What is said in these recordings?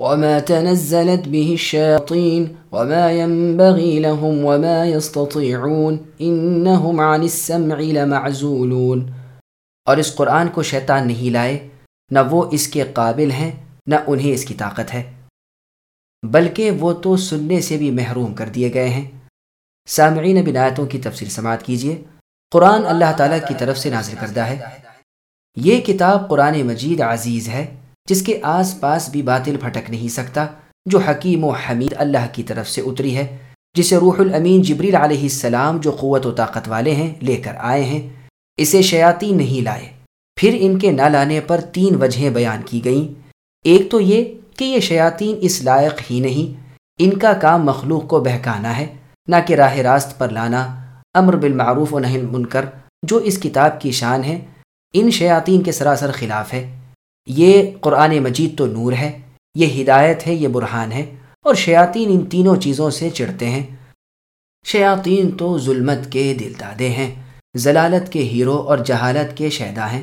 وما تنزلت به الشياطين وما ينبغي لهم وما يستطيعون انهم عن السمع لمعزولون اور اس قرآن کو شیطان نہیں لائے، نہ وہ اس کے قابل ہیں، نہ انہیں اس کی طاقت ہے۔ بلکہ وہ تو سننے سے بھی محروم کر دیے گئے ہیں۔ سامعین بنایتوں کی تفصیل سماعت کیجیے قرآن اللہ تعالیٰ کی طرف سے نازل کردہ ہے۔ یہ کتاب قرآن مجید عزیز ہے۔ جس کے آس پاس بھی باطل پھٹک نہیں سکتا، جو حکیم و حمید اللہ کی طرف سے اتری ہے، جسے روح الامین جبریل علیہ السلام جو قوت و طاقت والے ہیں، لے کر آئے ہیں۔ اسے شیاتی نہیں لائے۔ پھر ان کے نہ لانے پر تین وجہیں بیان کی گئیں۔ ایک تو یہ کہ یہ شیاطین اس لائق ہی نہیں، ان کا کام مخلوق کو بہکانا ہے، نہ کہ راہ راست پر لانا۔ امر بالمعروف و نہیں منکر جو اس کتاب کی شان ہے، ان شیاطین کے سراسر خلاف ہے۔ یہ قرآن مجید تو نور ہے، یہ ہدایت ہے، یہ برہان ہے، اور شیاطین ان تینوں چیزوں سے چڑھتے ہیں۔ شیاطین تو ظلمت کے دل دادے ہیں، ضلالت کے ہیرو اور جہالت کے شہدا ہیں۔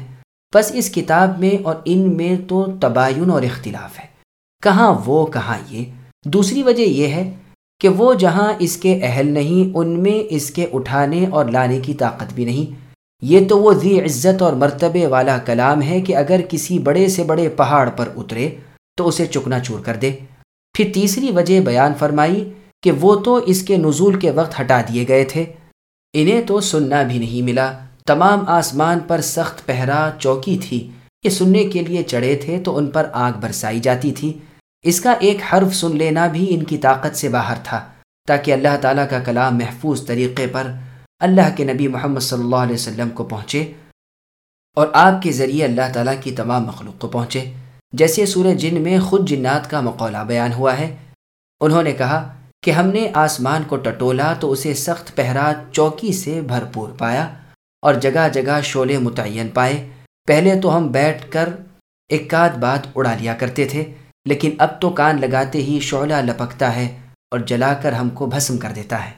بس اس کتاب میں اور ان میں تو تباین اور اختلاف ہے۔ کہاں وہ، کہاں یہ؟ دوسری وجہ یہ ہے کہ وہ جہاں اس کے اہل نہیں، ان میں اس کے اٹھانے اور لانے کی طاقت بھی نہیں۔ یہ تو وہ ذی عزت اور مرتبے والا کلام ہے کہ اگر کسی بڑے سے بڑے پہاڑ پر اترے تو اسے چکنا چور کر دے۔ پھر تیسری وجہ بیان فرمائی کہ وہ تو اس کے نزول کے وقت ہٹا دیے گئے تھے۔ انہیں تو سننا بھی نہیں ملا۔ تمام آسمان پر سخت پہرا چوکی تھی۔ یہ سننے کے لیے چڑھے تھے تو ان پر آگ برسائی جاتی تھی۔ اس کا ایک حرف سن لینا بھی ان کی طاقت سے باہر تھا، تاکہ اللہ تعالیٰ کا کلام محفوظ طریقے پر اللہ کے نبی محمد صلی اللہ علیہ وسلم کو پہنچے اور آپ کے ذریعے اللہ تعالیٰ کی تمام مخلوق کو پہنچے۔ جیسے سورہ جن میں خود جنات کا مقولہ بیان ہوا ہے، انہوں نے کہا کہ ہم نے آسمان کو ٹٹولا تو اسے سخت پہرا، چوکی سے بھرپور پایا اور جگہ جگہ شعلے متعین پائے۔ پہلے تو ہم بیٹھ کر ایک بات اڑا لیا کرتے تھے، لیکن اب تو کان لگاتے ہی شعلہ لپکتا ہے اور جلا کر ہم کو بھسم کر دیتا ہے۔